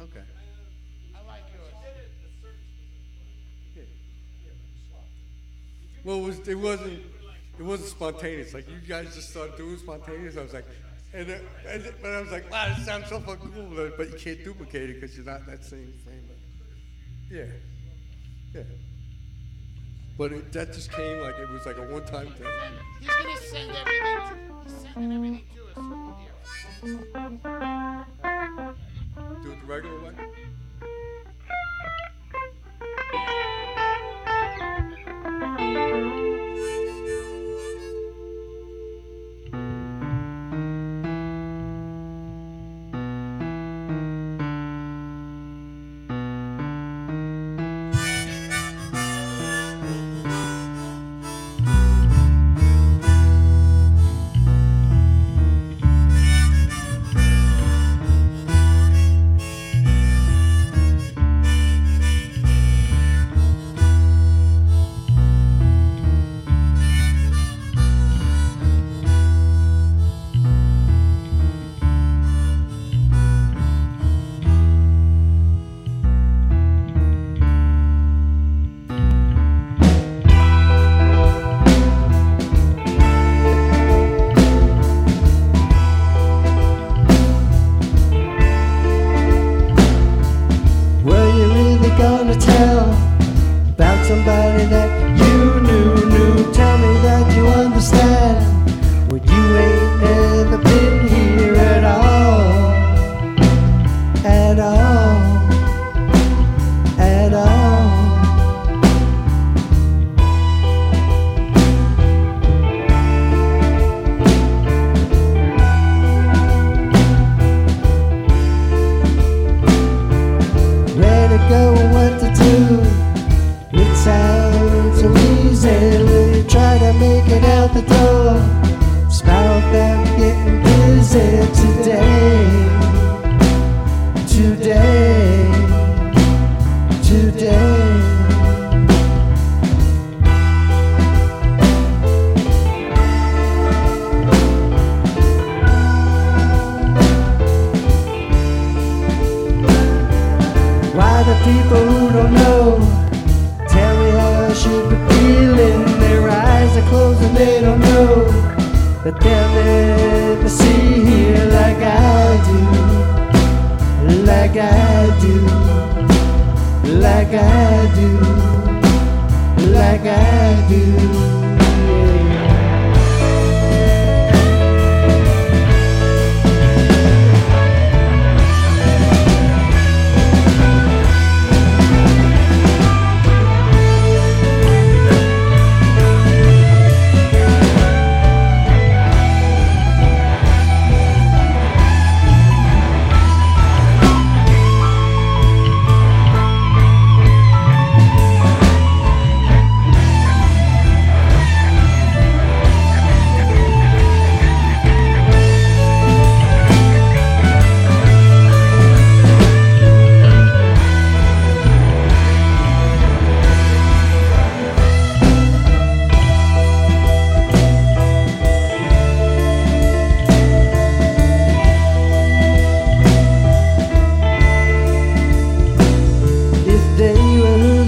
Okay. I like yours. Well, it was it wasn't it wasn't spontaneous. Like you guys just started doing spontaneous. I was like, and, uh, and but I was like, wow, this sounds so fucking cool. But, but you can't duplicate it because you're not in that same frame. Of, yeah, yeah. But it, that just came like it was like a one-time thing. He's gonna send everything to. Somebody that you knew, knew? Tell me that you understand when you ain't Today. Today. Why the people who don't know tell me how I should be feeling? Their eyes are closed and they don't know that they'll never see here like I do, like I do, like I do, like I do.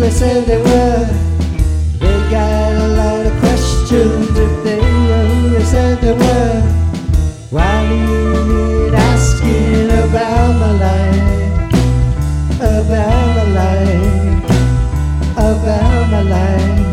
they said they were. They got a lot of questions if they were who they said they were. Why do you need asking about my life? About my life. About my life.